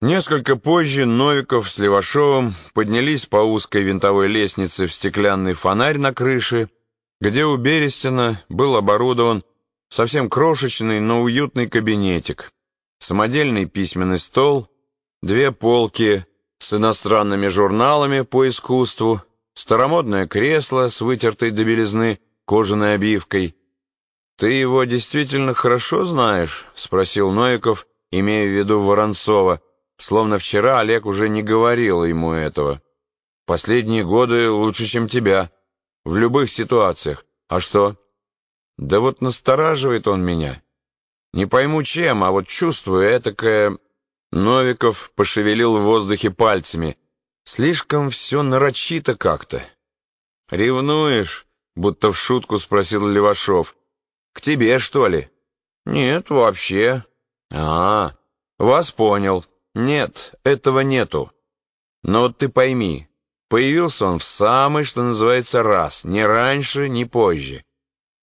Несколько позже Новиков с Левашовым поднялись по узкой винтовой лестнице в стеклянный фонарь на крыше, где у Берестина был оборудован совсем крошечный, но уютный кабинетик, самодельный письменный стол, две полки с иностранными журналами по искусству, старомодное кресло с вытертой до белизны кожаной обивкой. «Ты его действительно хорошо знаешь?» — спросил Новиков, имея в виду Воронцова — Словно вчера Олег уже не говорил ему этого. Последние годы лучше, чем тебя. В любых ситуациях. А что? Да вот настораживает он меня. Не пойму чем, а вот чувствую этакое... Новиков пошевелил в воздухе пальцами. Слишком все нарочито как-то. «Ревнуешь?» — будто в шутку спросил Левашов. «К тебе, что ли?» «Нет, вообще». «А, вас понял». Нет, этого нету. Но вот ты пойми, появился он в самый, что называется, раз, ни раньше, ни позже.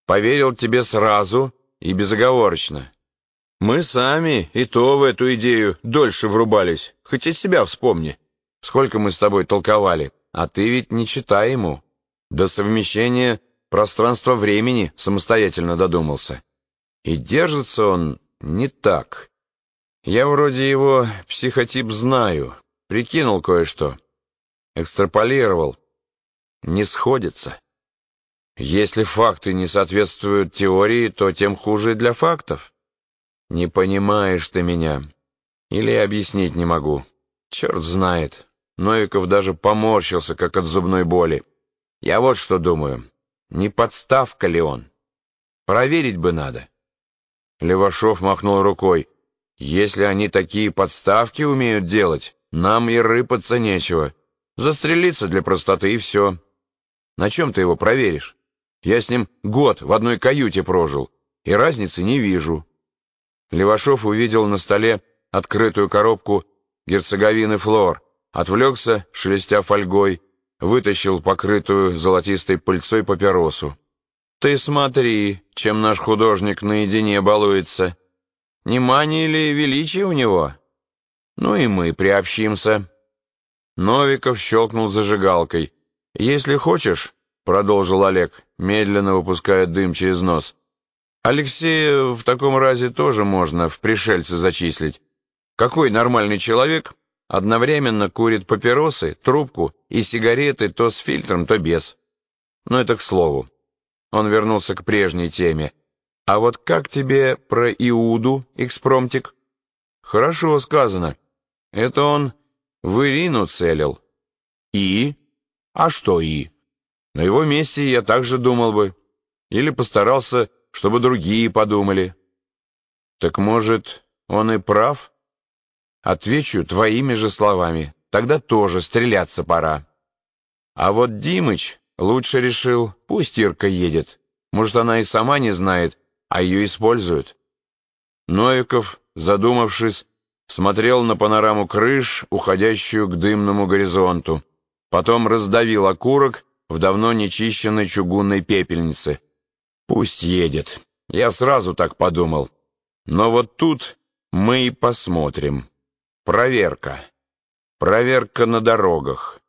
Поверил тебе сразу и безоговорочно. Мы сами и то в эту идею дольше врубались, хоть от себя вспомни. Сколько мы с тобой толковали, а ты ведь не читай ему. До совмещения пространства-времени самостоятельно додумался. И держится он не так. Я вроде его психотип знаю, прикинул кое-что. Экстраполировал. Не сходится. Если факты не соответствуют теории, то тем хуже для фактов. Не понимаешь ты меня. Или объяснить не могу. Черт знает. Новиков даже поморщился, как от зубной боли. Я вот что думаю. Не подставка ли он? Проверить бы надо. Левашов махнул рукой. Если они такие подставки умеют делать, нам и рыпаться нечего. Застрелиться для простоты и все. На чем ты его проверишь? Я с ним год в одной каюте прожил, и разницы не вижу. Левашов увидел на столе открытую коробку герцоговины флор, отвлекся, шелестя фольгой, вытащил покрытую золотистой пыльцой папиросу. «Ты смотри, чем наш художник наедине балуется!» Не мания ли величие у него? Ну и мы приобщимся. Новиков щелкнул зажигалкой. «Если хочешь», — продолжил Олег, медленно выпуская дым через нос, «Алексея в таком разе тоже можно в пришельцы зачислить. Какой нормальный человек одновременно курит папиросы, трубку и сигареты то с фильтром, то без?» Но это к слову. Он вернулся к прежней теме — а вот как тебе про Иуду, экспромтик? Хорошо сказано. Это он в Ирину целил. И? А что и? На его месте я также думал бы. Или постарался, чтобы другие подумали. Так может, он и прав? Отвечу твоими же словами. Тогда тоже стреляться пора. А вот Димыч лучше решил, пусть Ирка едет. Может, она и сама не знает, а ее используют. Новиков, задумавшись, смотрел на панораму крыш, уходящую к дымному горизонту. Потом раздавил окурок в давно нечищенной чугунной пепельнице. «Пусть едет. Я сразу так подумал. Но вот тут мы и посмотрим. Проверка. Проверка на дорогах.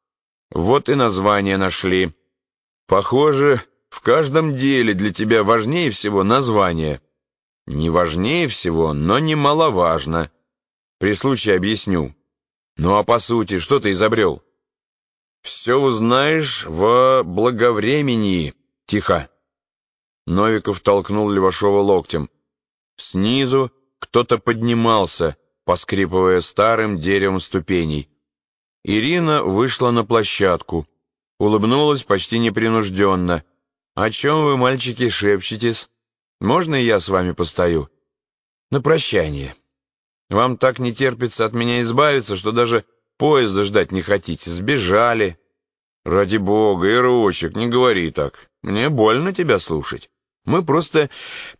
Вот и название нашли. Похоже, в каждом деле для тебя важнее всего название. Не важнее всего, но немаловажно. При случае объясню. Ну а по сути, что ты изобрел? Все узнаешь в благовремении. Тихо. Новиков толкнул Левашова локтем. Снизу кто-то поднимался, поскрипывая старым деревом ступеней. Ирина вышла на площадку, улыбнулась почти непринужденно — «О чем вы, мальчики, шепчетесь? Можно и я с вами постою?» «На прощание. Вам так не терпится от меня избавиться, что даже поезда ждать не хотите. Сбежали». «Ради бога, Ирочек, не говори так. Мне больно тебя слушать. Мы просто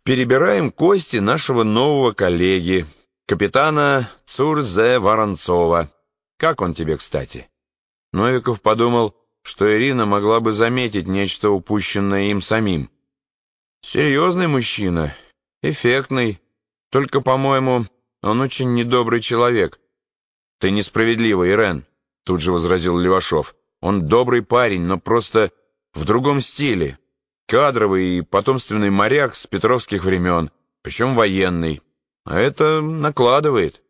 перебираем кости нашего нового коллеги, капитана Цурзе Воронцова. Как он тебе, кстати?» Новиков подумал, что Ирина могла бы заметить нечто упущенное им самим. Серьезный мужчина, эффектный, только, по-моему, он очень недобрый человек. «Ты несправедлива, Ирен», — тут же возразил Левашов. «Он добрый парень, но просто в другом стиле. Кадровый и потомственный моряк с петровских времен, причем военный. А это накладывает».